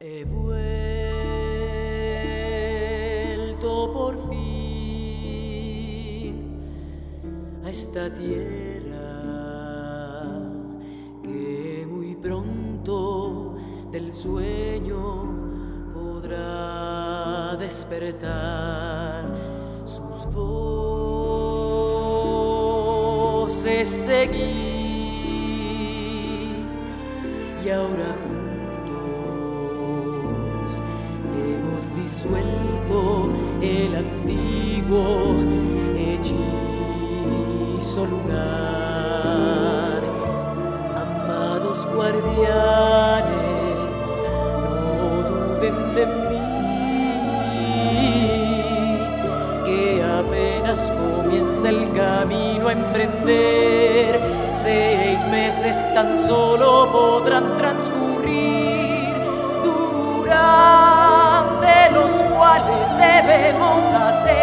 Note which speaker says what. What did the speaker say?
Speaker 1: He vuelto por fin a esta tierra que muy pronto del sueño podrá despertar. Sus voces seguir y ahora disuelto el antiguo hechizo lunar. Amados guardianes, no duden de mí, que apenas comienza el camino a emprender, seis meses tan solo podrán transcurrir.
Speaker 2: vraiment ça